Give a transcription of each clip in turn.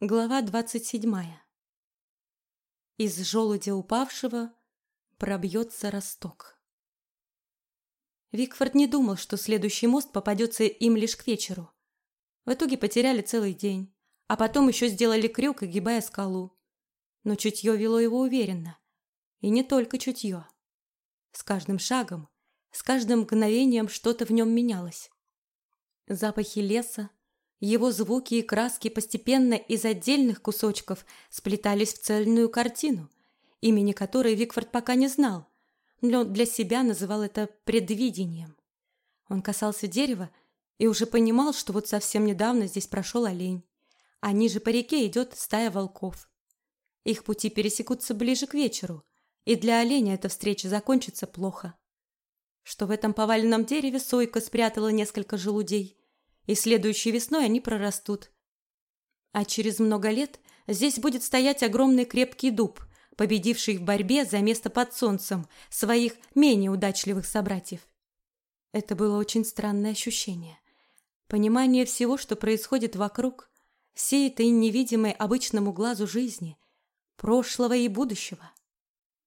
Глава двадцать седьмая. Из желудя упавшего пробьется росток. Викфорд не думал, что следующий мост попадется им лишь к вечеру. В итоге потеряли целый день, а потом еще сделали крюк, огибая скалу. Но чутье вело его уверенно. И не только чутье. С каждым шагом, с каждым мгновением что-то в нем менялось. Запахи леса, его звуки и краски постепенно из отдельных кусочков сплетались в цельную картину, имени которой Викфорд пока не знал, но для себя называл это предвидением. Он касался дерева и уже понимал, что вот совсем недавно здесь прошел олень, а ниже по реке идет стая волков. Их пути пересекутся ближе к вечеру, и для оленя эта встреча закончится плохо. Что в этом поваленном дереве сойка спрятала несколько желудей – и следующей весной они прорастут. А через много лет здесь будет стоять огромный крепкий дуб, победивший в борьбе за место под солнцем своих менее удачливых собратьев. Это было очень странное ощущение. Понимание всего, что происходит вокруг, всей этой невидимой обычному глазу жизни, прошлого и будущего.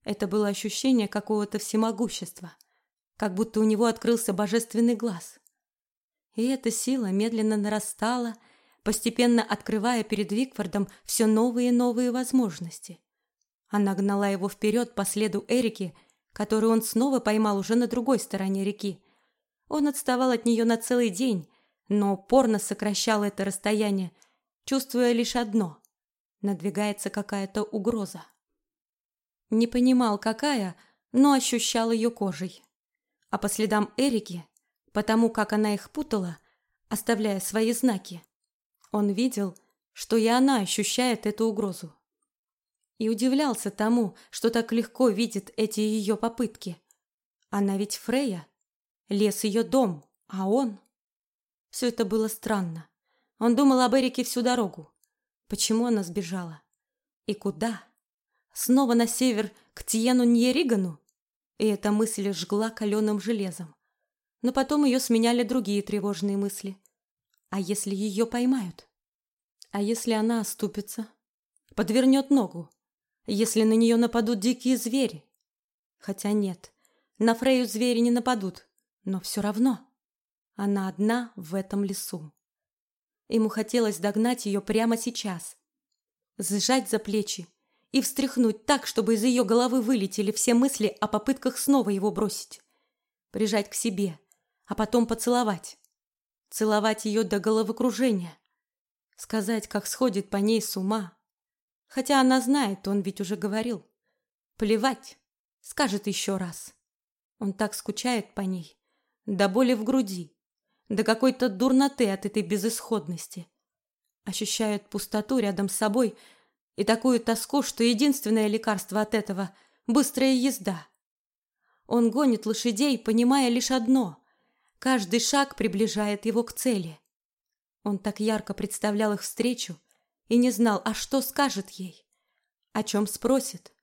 Это было ощущение какого-то всемогущества, как будто у него открылся божественный глаз. И эта сила медленно нарастала, постепенно открывая перед Викфордом все новые и новые возможности. Она гнала его вперед по следу Эрики, которую он снова поймал уже на другой стороне реки. Он отставал от нее на целый день, но упорно сокращал это расстояние, чувствуя лишь одно – надвигается какая-то угроза. Не понимал, какая, но ощущал ее кожей. А по следам Эрики потому как она их путала, оставляя свои знаки. Он видел, что и она ощущает эту угрозу. И удивлялся тому, что так легко видит эти ее попытки. Она ведь Фрея, лес ее дом, а он... Все это было странно. Он думал об Эрике всю дорогу. Почему она сбежала? И куда? Снова на север, к Тиену Ньеригану? И эта мысль жгла каленым железом но потом ее сменяли другие тревожные мысли. А если ее поймают? А если она оступится? Подвернет ногу? Если на нее нападут дикие звери? Хотя нет, на Фрею звери не нападут, но все равно. Она одна в этом лесу. Ему хотелось догнать ее прямо сейчас, сжать за плечи и встряхнуть так, чтобы из ее головы вылетели все мысли о попытках снова его бросить. Прижать к себе, а потом поцеловать. Целовать ее до головокружения. Сказать, как сходит по ней с ума. Хотя она знает, он ведь уже говорил. Плевать, скажет еще раз. Он так скучает по ней. До боли в груди. До какой-то дурноты от этой безысходности. Ощущает пустоту рядом с собой и такую тоску, что единственное лекарство от этого – быстрая езда. Он гонит лошадей, понимая лишь одно Каждый шаг приближает его к цели. Он так ярко представлял их встречу и не знал, а что скажет ей, о чем спросит.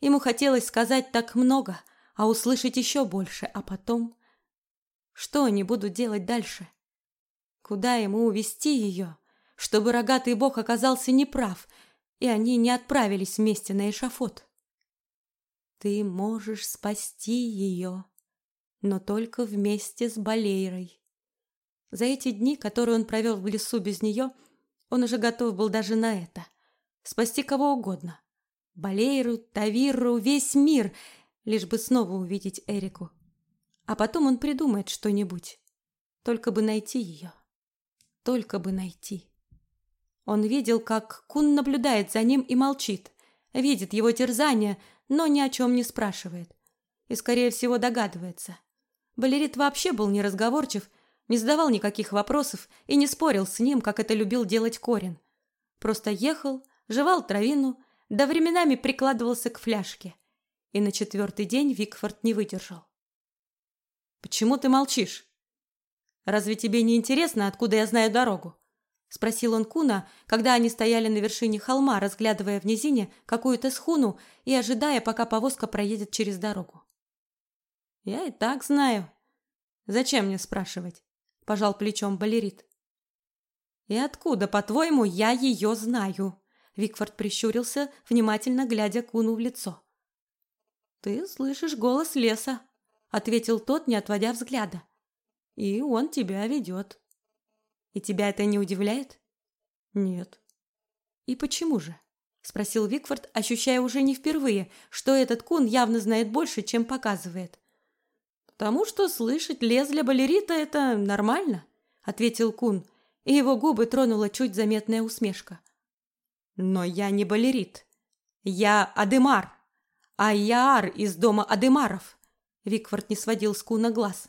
Ему хотелось сказать так много, а услышать еще больше, а потом... Что они будут делать дальше? Куда ему увести ее, чтобы рогатый бог оказался неправ, и они не отправились вместе на эшафот? Ты можешь спасти ее, но только вместе с Балейрой. За эти дни, которые он провел в лесу без нее, он уже готов был даже на это. Спасти кого угодно. Балейру, Тавиру, весь мир, лишь бы снова увидеть Эрику. А потом он придумает что-нибудь. Только бы найти ее. Только бы найти. Он видел, как Кун наблюдает за ним и молчит. Видит его терзание, но ни о чем не спрашивает. И, скорее всего, догадывается – Балерит вообще был неразговорчив, не задавал никаких вопросов и не спорил с ним, как это любил делать Корин. Просто ехал, жевал травину, да временами прикладывался к фляжке. И на четвертый день Викфорд не выдержал. «Почему ты молчишь? Разве тебе не интересно, откуда я знаю дорогу?» Спросил он Куна, когда они стояли на вершине холма, разглядывая в низине какую-то схуну и ожидая, пока повозка проедет через дорогу. Я и так знаю. Зачем мне спрашивать? Пожал плечом балерит. И откуда, по-твоему, я ее знаю? Викфорд прищурился, внимательно глядя Куну в лицо. Ты слышишь голос леса, ответил тот, не отводя взгляда. И он тебя ведет. И тебя это не удивляет? Нет. И почему же? спросил Викфорд, ощущая уже не впервые, что этот кун явно знает больше, чем показывает. Потому что слышать лес для балерита это нормально, ответил кун, и его губы тронула чуть заметная усмешка. Но я не балерит. Я Адемар. А Яар из дома Адемаров. Викфорд не сводил с Куна глаз.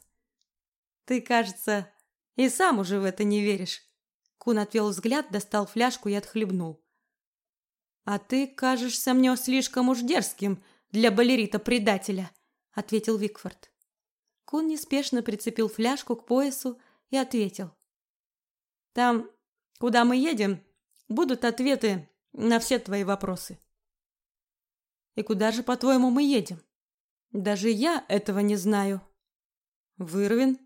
Ты, кажется, и сам уже в это не веришь. Кун отвел взгляд, достал фляжку и отхлебнул. А ты кажешься мне слишком уж дерзким для балерита-предателя, ответил Викфорд. Кун неспешно прицепил фляжку к поясу и ответил: Там, куда мы едем, будут ответы на все твои вопросы. И куда же, по-твоему, мы едем? Даже я этого не знаю. В Ирвин.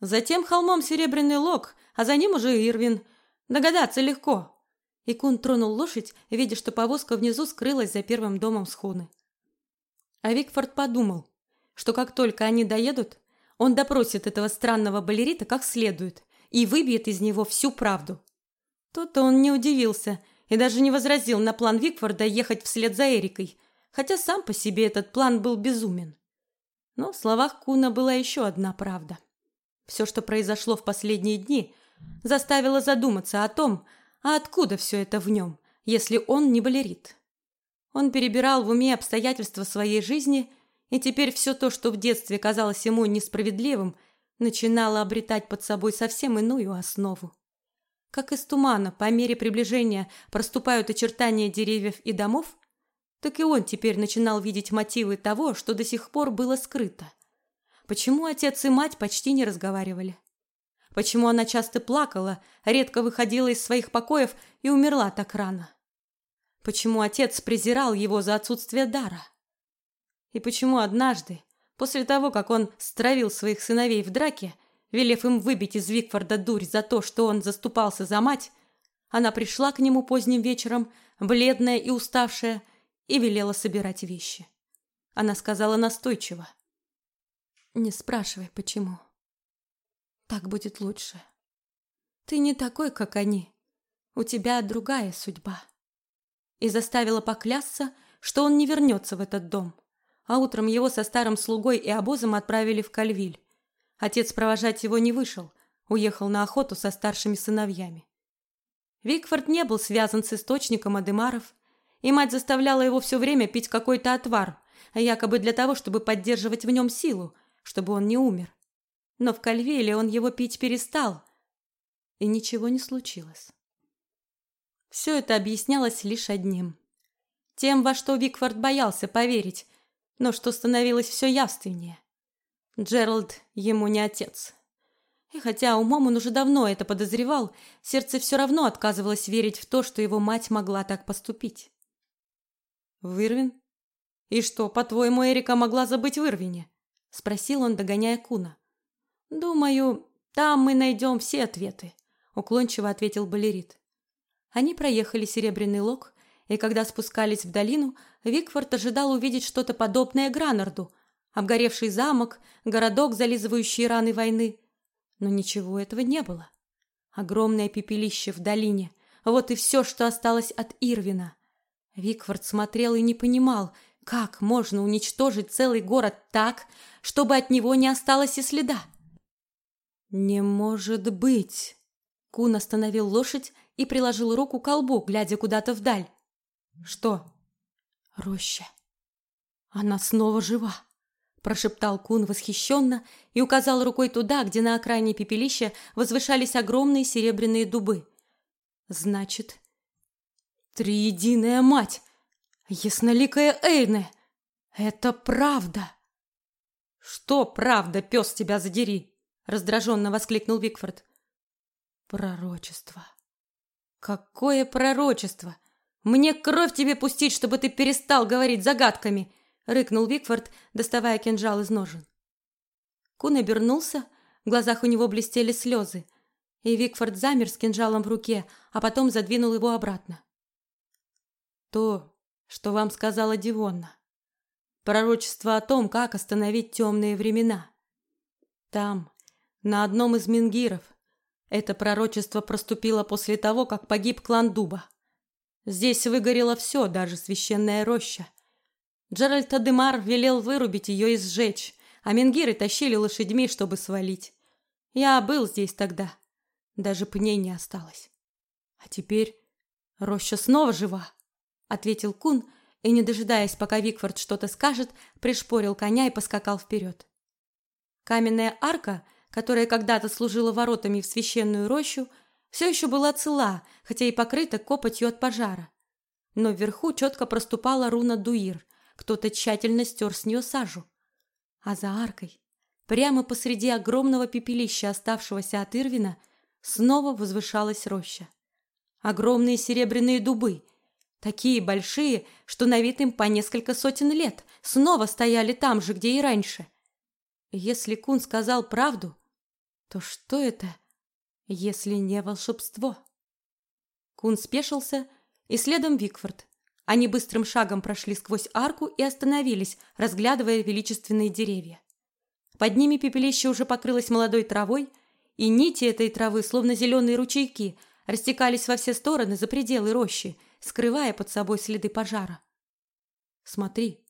Затем холмом Серебряный Лог, а за ним уже Ирвин. Догадаться легко. И Кун тронул лошадь, видя, что повозка внизу скрылась за первым домом схуны. А Викфорд подумал, что как только они доедут, он допросит этого странного балерита как следует и выбьет из него всю правду. Тут-то он не удивился и даже не возразил на план Викфорда ехать вслед за Эрикой, хотя сам по себе этот план был безумен. Но в словах Куна была еще одна правда. Все, что произошло в последние дни, заставило задуматься о том, а откуда все это в нем, если он не балерит. Он перебирал в уме обстоятельства своей жизни, и теперь все то, что в детстве казалось ему несправедливым, начинало обретать под собой совсем иную основу. Как из тумана по мере приближения проступают очертания деревьев и домов, так и он теперь начинал видеть мотивы того, что до сих пор было скрыто. Почему отец и мать почти не разговаривали? Почему она часто плакала, редко выходила из своих покоев и умерла так рано? Почему отец презирал его за отсутствие дара? И почему однажды, после того, как он стравил своих сыновей в драке, велев им выбить из Викфорда дурь за то, что он заступался за мать, она пришла к нему поздним вечером, бледная и уставшая, и велела собирать вещи. Она сказала настойчиво. «Не спрашивай, почему. Так будет лучше. Ты не такой, как они. У тебя другая судьба». И заставила поклясться, что он не вернется в этот дом. А утром его со старым слугой и обозом отправили в Кальвиль. Отец провожать его не вышел, уехал на охоту со старшими сыновьями. Викфорд не был связан с источником Адемаров, и мать заставляла его все время пить какой-то отвар, якобы для того, чтобы поддерживать в нем силу, чтобы он не умер. Но в Кальвеле он его пить перестал, и ничего не случилось. Все это объяснялось лишь одним. Тем, во что Викфорд боялся поверить, но что становилось все явственнее. Джеральд ему не отец. И хотя умом он уже давно это подозревал, сердце все равно отказывалось верить в то, что его мать могла так поступить. Вырвин? И что, по-твоему, Эрика могла забыть в Ирвине? спросил он, догоняя Куна. Думаю, там мы найдем все ответы, уклончиво ответил Балерит. Они проехали Серебряный лог, и когда спускались в долину, Викфорд ожидал увидеть что-то подобное Гранарду, обгоревший замок, городок, зализывающий раны войны. Но ничего этого не было. Огромное пепелище в долине. Вот и все, что осталось от Ирвина. Викфорд смотрел и не понимал, как можно уничтожить целый город так, чтобы от него не осталось и следа. «Не может быть!» Кун остановил лошадь и приложил руку к колбу, глядя куда-то вдаль. «Что?» «Роща. Она снова жива!» прошептал Кун восхищенно и указал рукой туда, где на окраине пепелища возвышались огромные серебряные дубы. Значит, триединая мать, ясноликая Эйне, это правда. Что правда, пес тебя задери, раздраженно воскликнул Викфорд. Пророчество. Какое пророчество? Мне кровь тебе пустить, чтобы ты перестал говорить загадками рыкнул Викфорд, доставая кинжал из ножен. Кун обернулся, в глазах у него блестели слезы, И Викфорд замер с кинжалом в руке, а потом задвинул его обратно. То, что вам сказала Дивонна. Пророчество о том, как остановить темные времена. Там, на одном из мингиров, это пророчество проступило после того, как погиб клан Дуба. Здесь выгорело все, даже священная роща. Джеральд Адемар велел вырубить ее и сжечь, а мингиры тащили лошадьми, чтобы свалить. Я был здесь тогда. Даже пней не осталось. А теперь роща снова жива, ответил Кун и, не дожидаясь, пока Викфорд что-то скажет, пришпорил коня и поскакал вперед. Каменная арка, которая когда-то служила воротами в священную рощу, все еще была цела, хотя и покрыта копотью от пожара. Но вверху четко проступала руна Дуир. Кто-то тщательно стер с нее сажу. А за аркой, прямо посреди огромного пепелища, оставшегося от Ирвина, снова возвышалась роща. Огромные серебряные дубы, такие большие, что на вид им по несколько сотен лет, снова стояли там же, где и раньше – если Кун сказал правду, то что это, если не волшебство? Кун спешился, и следом Викфорд. Они быстрым шагом прошли сквозь арку и остановились, разглядывая величественные деревья. Под ними пепелище уже покрылось молодой травой, и нити этой травы, словно зеленые ручейки, растекались во все стороны за пределы рощи, скрывая под собой следы пожара. «Смотри»,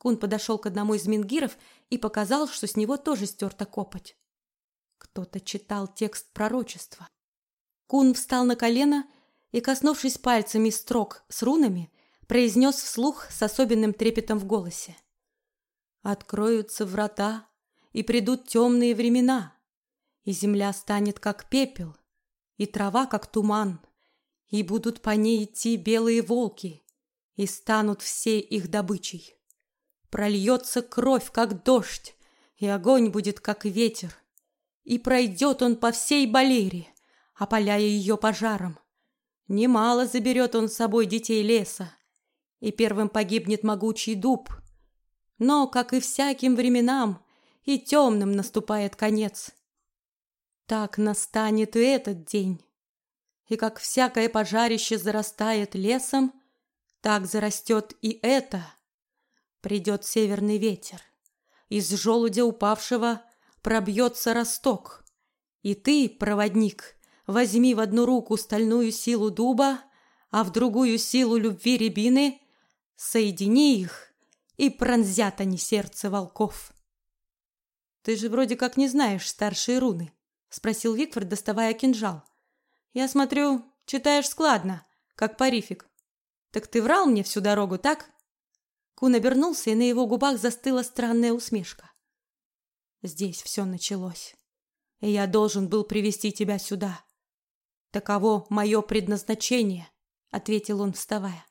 Кун подошел к одному из мингиров и показал, что с него тоже стерта копоть. Кто-то читал текст пророчества. Кун встал на колено и, коснувшись пальцами строк с рунами, произнес вслух с особенным трепетом в голосе. «Откроются врата, и придут темные времена, и земля станет как пепел, и трава как туман, и будут по ней идти белые волки, и станут все их добычей. Прольется кровь, как дождь, и огонь будет, как ветер. И пройдет он по всей Балере, опаляя ее пожаром. Немало заберет он с собой детей леса, и первым погибнет могучий дуб. Но, как и всяким временам, и темным наступает конец. Так настанет и этот день. И как всякое пожарище зарастает лесом, так зарастет и это — Придет северный ветер. Из желудя упавшего пробьется росток. И ты, проводник, возьми в одну руку стальную силу дуба, а в другую силу любви рябины, соедини их, и пронзят они сердце волков. Ты же вроде как не знаешь старшие руны, спросил Викфорд, доставая кинжал. Я смотрю, читаешь складно, как парифик. Так ты врал мне всю дорогу, так? Кун обернулся, и на его губах застыла странная усмешка. Здесь все началось, и я должен был привести тебя сюда. Таково мое предназначение, ответил он, вставая.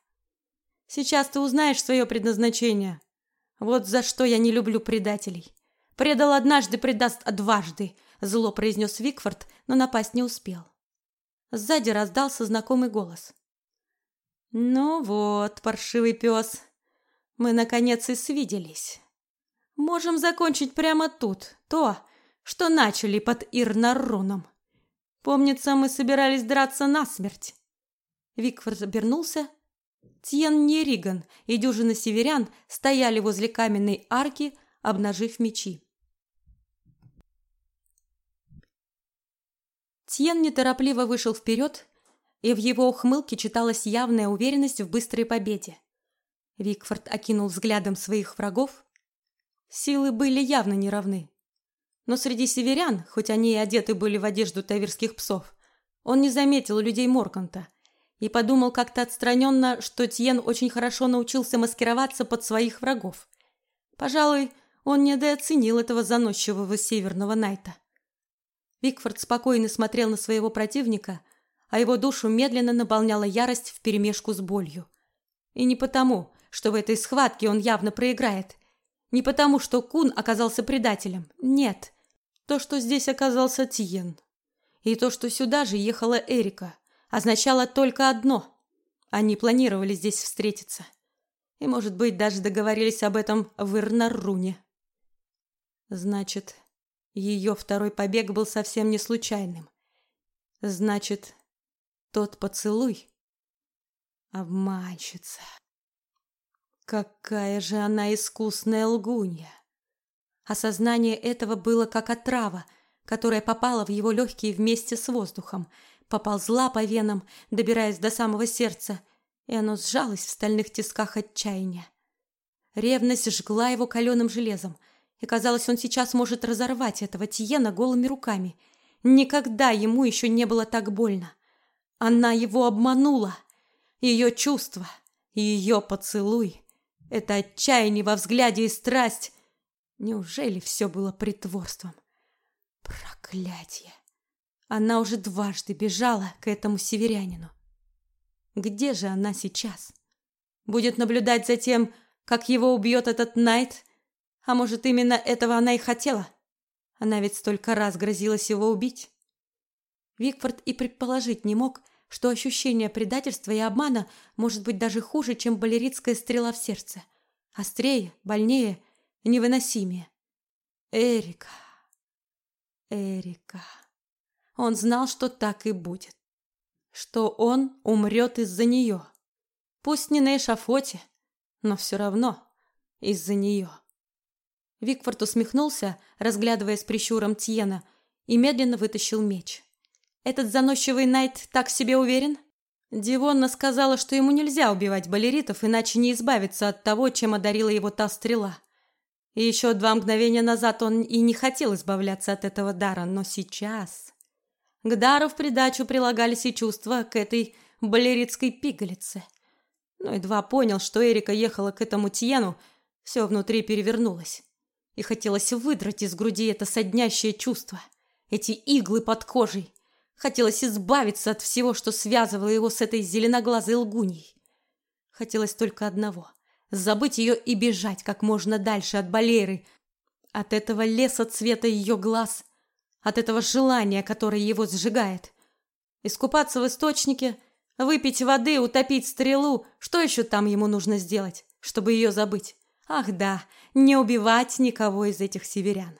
Сейчас ты узнаешь свое предназначение. Вот за что я не люблю предателей. Предал однажды, предаст дважды, зло произнес Викфорд, но напасть не успел. Сзади раздался знакомый голос. Ну вот, паршивый пес, мы, наконец, и свиделись. Можем закончить прямо тут то, что начали под Ирнаруном. Помнится, мы собирались драться насмерть. Викфорд обернулся. Тьен Нериган и дюжина северян стояли возле каменной арки, обнажив мечи. Тьен неторопливо вышел вперед, и в его ухмылке читалась явная уверенность в быстрой победе. Викфорд окинул взглядом своих врагов. Силы были явно неравны. Но среди северян, хоть они и одеты были в одежду таверских псов, он не заметил людей Морканта и подумал как-то отстраненно, что Тьен очень хорошо научился маскироваться под своих врагов. Пожалуй, он недооценил этого заносчивого северного Найта. Викфорд спокойно смотрел на своего противника, а его душу медленно наполняла ярость вперемешку с болью. И не потому, что в этой схватке он явно проиграет. Не потому, что Кун оказался предателем. Нет. То, что здесь оказался Тиен. И то, что сюда же ехала Эрика, означало только одно. Они планировали здесь встретиться. И, может быть, даже договорились об этом в Ирнаруне. Значит, ее второй побег был совсем не случайным. Значит, тот поцелуй. Обманщица. Какая же она искусная лгунья. Осознание этого было как отрава, которая попала в его легкие вместе с воздухом, поползла по венам, добираясь до самого сердца, и оно сжалось в стальных тисках отчаяния. Ревность жгла его каленым железом, и казалось, он сейчас может разорвать этого Тиена голыми руками. Никогда ему еще не было так больно. Она его обманула. Ее чувства, ее поцелуй, это отчаяние во взгляде и страсть. Неужели все было притворством? Проклятие! Она уже дважды бежала к этому северянину. Где же она сейчас? Будет наблюдать за тем, как его убьет этот Найт? А может, именно этого она и хотела? Она ведь столько раз грозилась его убить. Викфорд и предположить не мог, что ощущение предательства и обмана может быть даже хуже, чем балеритская стрела в сердце. Острее, больнее, невыносимее. Эрика. Эрика. Он знал, что так и будет. Что он умрет из-за нее. Пусть не на эшафоте, но все равно из-за нее. Викфорд усмехнулся, разглядывая с прищуром Тьена, и медленно вытащил меч. Этот заносчивый Найт так себе уверен? Дивонна сказала, что ему нельзя убивать балеритов, иначе не избавиться от того, чем одарила его та стрела. И еще два мгновения назад он и не хотел избавляться от этого дара, но сейчас... К дару в придачу прилагались и чувства к этой балеритской пигалице. Но едва понял, что Эрика ехала к этому Тьену, все внутри перевернулось. И хотелось выдрать из груди это соднящее чувство, эти иглы под кожей, Хотелось избавиться от всего, что связывало его с этой зеленоглазой лгуньей. Хотелось только одного — забыть ее и бежать как можно дальше от Балеры, от этого леса цвета ее глаз, от этого желания, которое его сжигает. Искупаться в источнике, выпить воды, утопить стрелу, что еще там ему нужно сделать, чтобы ее забыть? Ах да, не убивать никого из этих северян.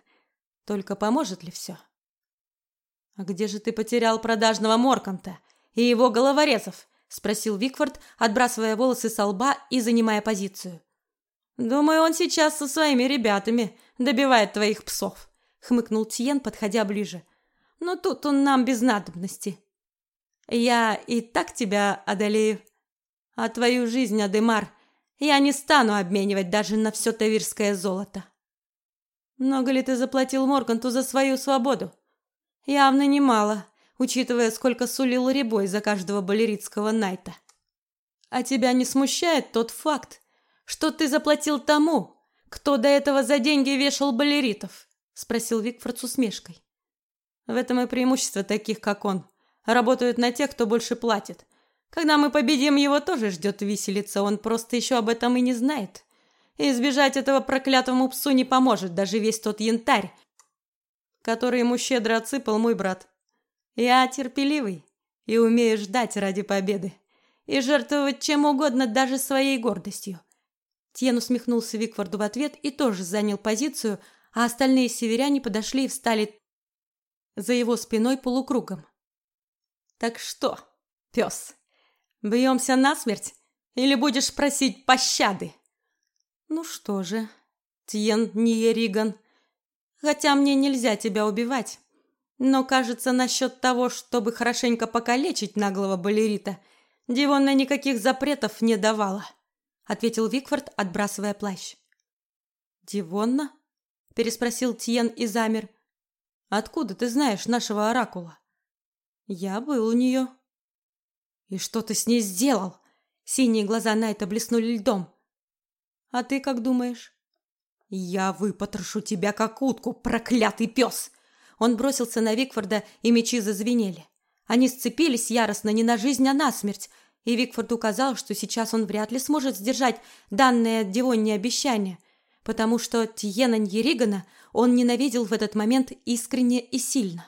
Только поможет ли все? — «А где же ты потерял продажного Морканта и его головорезов?» — спросил Викфорд, отбрасывая волосы со лба и занимая позицию. «Думаю, он сейчас со своими ребятами добивает твоих псов», — хмыкнул Тьен, подходя ближе. «Но тут он нам без надобности. Я и так тебя одолею. А твою жизнь, Адемар, я не стану обменивать даже на все тавирское золото». «Много ли ты заплатил Морканту за свою свободу?» Явно немало, учитывая, сколько сулил Рябой за каждого балеритского найта. А тебя не смущает тот факт, что ты заплатил тому, кто до этого за деньги вешал балеритов? Спросил Викфорд с усмешкой. В этом и преимущество таких, как он. Работают на тех, кто больше платит. Когда мы победим, его тоже ждет виселица, он просто еще об этом и не знает. И избежать этого проклятому псу не поможет даже весь тот янтарь, который ему щедро отсыпал мой брат. Я терпеливый и умею ждать ради победы и жертвовать чем угодно, даже своей гордостью. Тьен усмехнулся Викфорду в ответ и тоже занял позицию, а остальные северяне подошли и встали за его спиной полукругом. «Так что, пес, бьемся насмерть или будешь просить пощады?» «Ну что же, Тьен Ниериган, Хотя мне нельзя тебя убивать. Но, кажется, насчет того, чтобы хорошенько покалечить наглого балерита, Дивонна никаких запретов не давала, ответил Викфорд, отбрасывая плащ. Дивонна? переспросил Тиен и замер. Откуда ты знаешь нашего оракула? Я был у нее. И что ты с ней сделал? Синие глаза Найта блеснули льдом. А ты как думаешь? «Я выпотрошу тебя, как утку, проклятый пес!» Он бросился на Викфорда, и мечи зазвенели. Они сцепились яростно не на жизнь, а на смерть, и Викфорд указал, что сейчас он вряд ли сможет сдержать данное Дивонне обещание, потому что Тиена Ньеригана он ненавидел в этот момент искренне и сильно.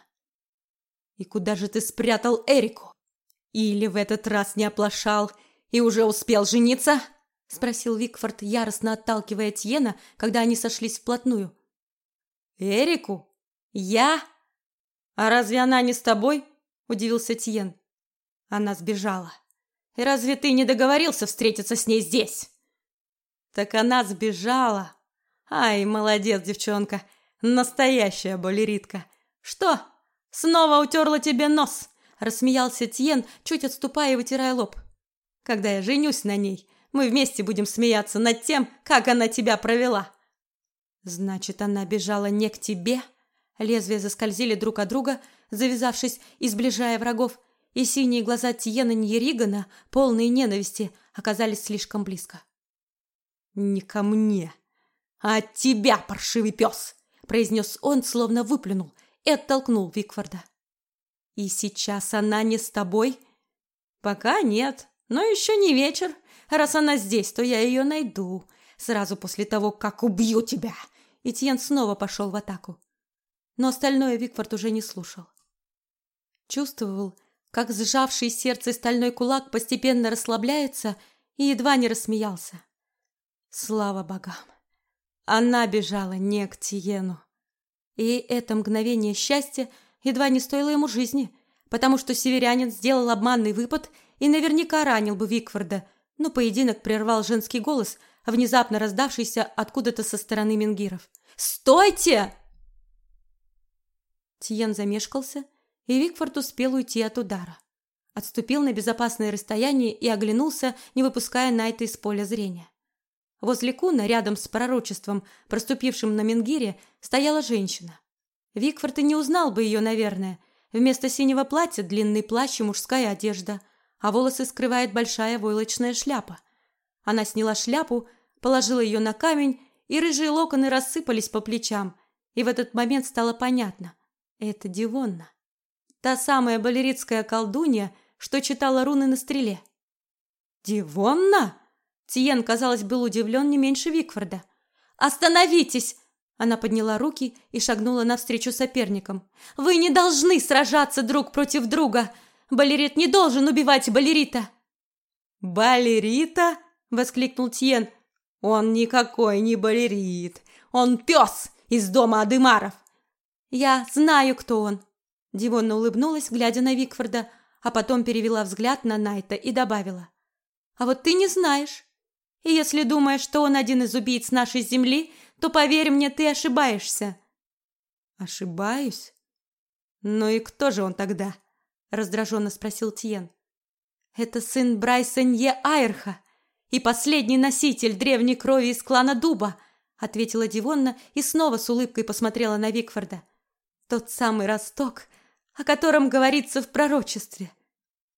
«И куда же ты спрятал Эрику? Или в этот раз не оплошал и уже успел жениться?» Спросил Викфорд, яростно отталкивая Тьена, когда они сошлись вплотную. Эрику? Я? А разве она не с тобой? удивился Тиен. Она сбежала. И разве ты не договорился встретиться с ней здесь? Так она сбежала. Ай, молодец, девчонка. Настоящая балеритка. Что? Снова утерла тебе нос? Рассмеялся Тиен, чуть отступая и вытирая лоб. Когда я женюсь на ней, мы вместе будем смеяться над тем, как она тебя провела. Значит, она бежала не к тебе? Лезвия заскользили друг от друга, завязавшись и сближая врагов, и синие глаза Тиена Ньеригана, полные ненависти, оказались слишком близко. «Не ко мне, а от тебя, паршивый пес!» произнес он, словно выплюнул, и оттолкнул Викфорда. «И сейчас она не с тобой?» «Пока нет, но еще не вечер. Раз она здесь, то я ее найду. Сразу после того, как убью тебя!» И Тьен снова пошел в атаку. Но остальное Викфорд уже не слушал. Чувствовал, как сжавший сердце стальной кулак постепенно расслабляется и едва не рассмеялся. Слава богам! Она бежала не к Тиену. И это мгновение счастья едва не стоило ему жизни, потому что северянин сделал обманный выпад и наверняка ранил бы Викфорда, но поединок прервал женский голос, внезапно раздавшийся откуда-то со стороны менгиров. «Стойте!» Тиен замешкался, и Викфорд успел уйти от удара. Отступил на безопасное расстояние и оглянулся, не выпуская Найта из поля зрения. Возле Куна, рядом с пророчеством, проступившим на Менгире, стояла женщина. Викфорд и не узнал бы ее, наверное. Вместо синего платья длинный плащ и мужская одежда, а волосы скрывает большая войлочная шляпа. Она сняла шляпу, положила ее на камень, и рыжие локоны рассыпались по плечам. И в этот момент стало понятно – это Дивонна. Та самая балеритская колдунья, что читала руны на стреле. «Дивонна?» Тиен, казалось, был удивлен не меньше Викфорда. «Остановитесь!» Она подняла руки и шагнула навстречу соперникам. «Вы не должны сражаться друг против друга! Балерит не должен убивать балерита!» «Балерита?» — воскликнул Тьен. «Он никакой не балерит! Он пес из дома Адымаров!» «Я знаю, кто он!» Дивонна улыбнулась, глядя на Викфорда, а потом перевела взгляд на Найта и добавила. «А вот ты не знаешь. И если думаешь, что он один из убийц нашей земли, то, поверь мне, ты ошибаешься». «Ошибаюсь? Ну и кто же он тогда?» Раздраженно спросил Тиен. «Это сын Брайса Нье Айрха и последний носитель древней крови из клана Дуба», ответила Дивонна и снова с улыбкой посмотрела на Викфорда. «Тот самый росток, о котором говорится в пророчестве.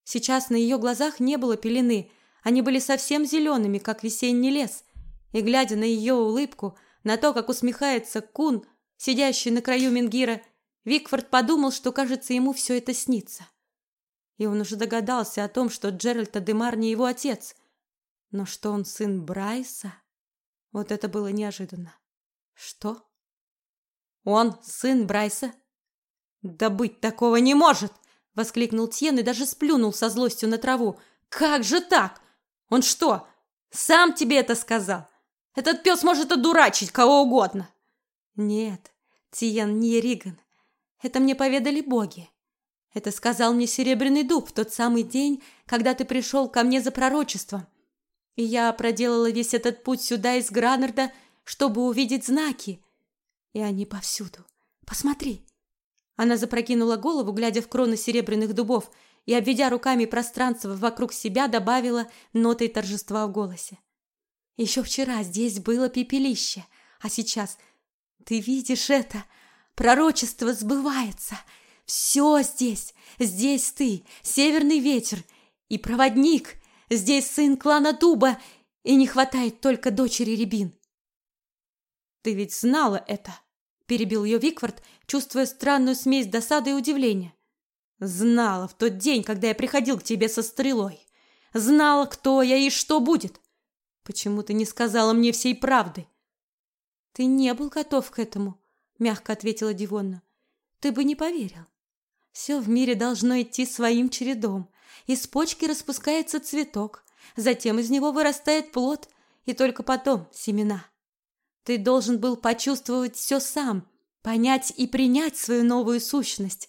Сейчас на ее глазах не было пелены, они были совсем зелеными, как весенний лес. И глядя на ее улыбку, на то, как усмехается Кун, сидящий на краю Менгира, Викфорд подумал, что, кажется, ему все это снится. И он уже догадался о том, что Джеральд Адемар не его отец, но что он сын Брайса. Вот это было неожиданно. Что? Он сын Брайса? «Да быть такого не может!» — воскликнул Тьен и даже сплюнул со злостью на траву. «Как же так? Он что, сам тебе это сказал? Этот пес может одурачить кого угодно!» «Нет, Тиен не Риган. Это мне поведали боги. Это сказал мне Серебряный Дуб в тот самый день, когда ты пришел ко мне за пророчеством. И я проделала весь этот путь сюда из Гранарда, чтобы увидеть знаки. И они повсюду. Посмотри!» Она запрокинула голову, глядя в кроны серебряных дубов, и, обведя руками пространство вокруг себя, добавила нотой торжества в голосе. «Еще вчера здесь было пепелище, а сейчас... Ты видишь это? Пророчество сбывается. Все здесь. Здесь ты, северный ветер и проводник. Здесь сын клана Дуба, и не хватает только дочери Рябин». «Ты ведь знала это?» перебил ее Викфорд, чувствуя странную смесь досады и удивления. Знала в тот день, когда я приходил к тебе со стрелой. Знала, кто я и что будет. Почему ты не сказала мне всей правды? Ты не был готов к этому, мягко ответила Дивонна. Ты бы не поверил. Все в мире должно идти своим чередом. Из почки распускается цветок, затем из него вырастает плод, и только потом семена. Ты должен был почувствовать все сам, понять и принять свою новую сущность.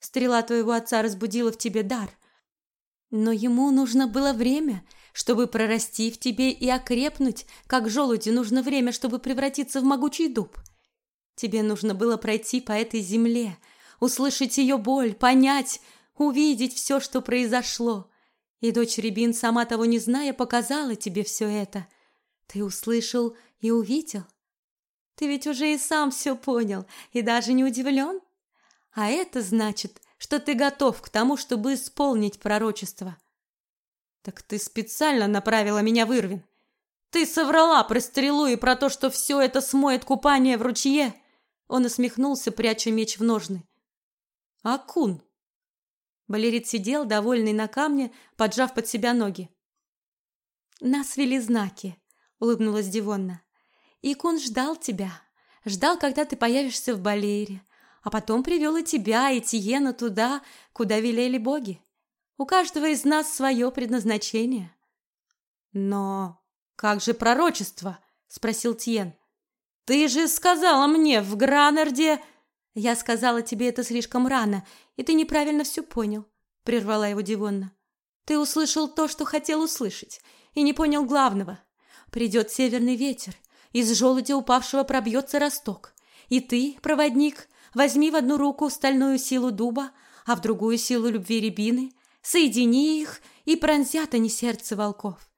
Стрела твоего отца разбудила в тебе дар. Но ему нужно было время, чтобы прорасти в тебе и окрепнуть, как желуди нужно время, чтобы превратиться в могучий дуб. Тебе нужно было пройти по этой земле, услышать ее боль, понять, увидеть все, что произошло. И дочь Рябин, сама того не зная, показала тебе все это. Ты услышал и увидел. Ты ведь уже и сам все понял, и даже не удивлен. А это значит, что ты готов к тому, чтобы исполнить пророчество. Так ты специально направила меня в Ирвин. Ты соврала про стрелу и про то, что все это смоет купание в ручье. Он усмехнулся, пряча меч в ножны. Акун. Балерит сидел, довольный на камне, поджав под себя ноги. Нас вели знаки, улыбнулась Дивонна. И Кун ждал тебя, ждал, когда ты появишься в Балере, а потом привел и тебя, и Тиена туда, куда велели боги. У каждого из нас свое предназначение. Но как же пророчество? спросил Тиен. Ты же сказала мне в Гранарде. Я сказала тебе это слишком рано, и ты неправильно все понял, прервала его Дивонна. Ты услышал то, что хотел услышать, и не понял главного. Придет северный ветер, из желудя упавшего пробьется росток, и ты, проводник, Возьми в одну руку стальную силу дуба, а в другую силу любви рябины, соедини их, и пронзят они сердце волков.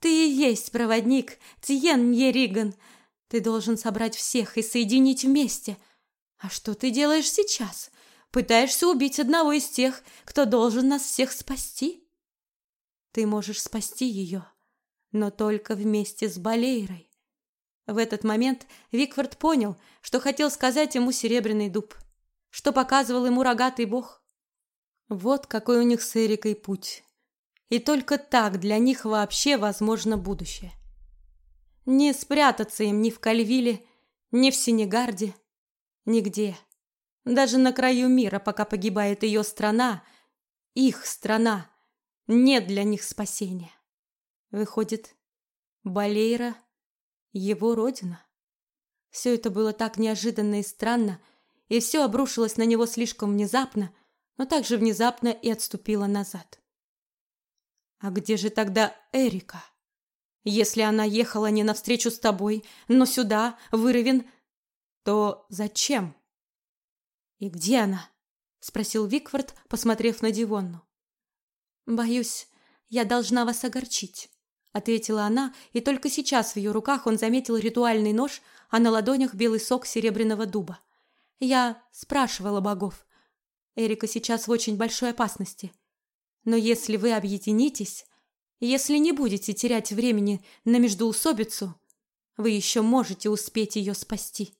Ты и есть проводник, Тиен Ериган. Ты должен собрать всех и соединить вместе. А что ты делаешь сейчас? Пытаешься убить одного из тех, кто должен нас всех спасти? Ты можешь спасти ее, но только вместе с Балейрой. В этот момент Викфорд понял, что хотел сказать ему серебряный дуб, что показывал ему рогатый бог. Вот какой у них с Эрикой путь. И только так для них вообще возможно будущее. Не спрятаться им ни в Кальвиле, ни в Сенегарде, нигде. Даже на краю мира, пока погибает ее страна, их страна, нет для них спасения. Выходит, Балейра его родина. Все это было так неожиданно и странно, и все обрушилось на него слишком внезапно, но также внезапно и отступило назад. А где же тогда Эрика? Если она ехала не навстречу с тобой, но сюда, в то зачем? И где она? спросил Викфорд, посмотрев на Дивонну. Боюсь, я должна вас огорчить ответила она, и только сейчас в ее руках он заметил ритуальный нож, а на ладонях белый сок серебряного дуба. Я спрашивала богов. Эрика сейчас в очень большой опасности. Но если вы объединитесь, если не будете терять времени на междоусобицу, вы еще можете успеть ее спасти.